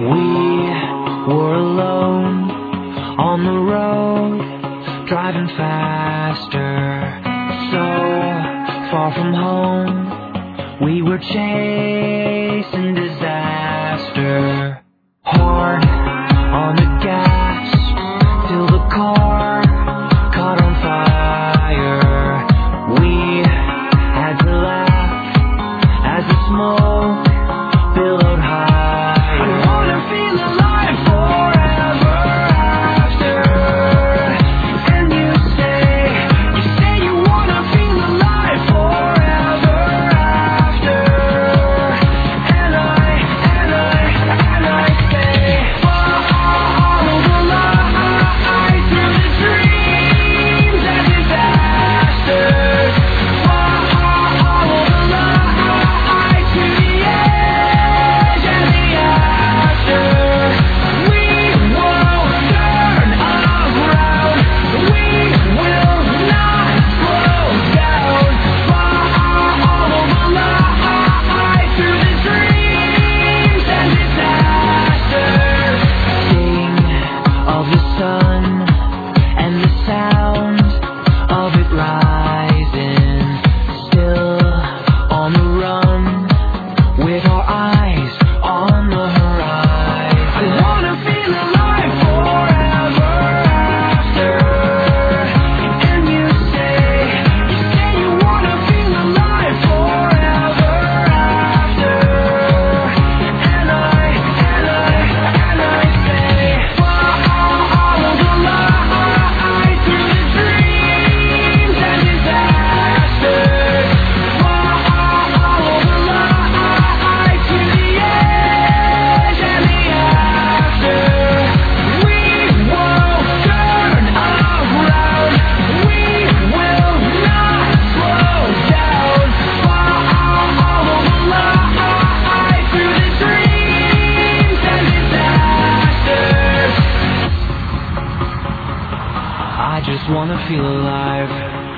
We were alone on the road, driving faster, so far from home. We were chased. Just wanna feel alive.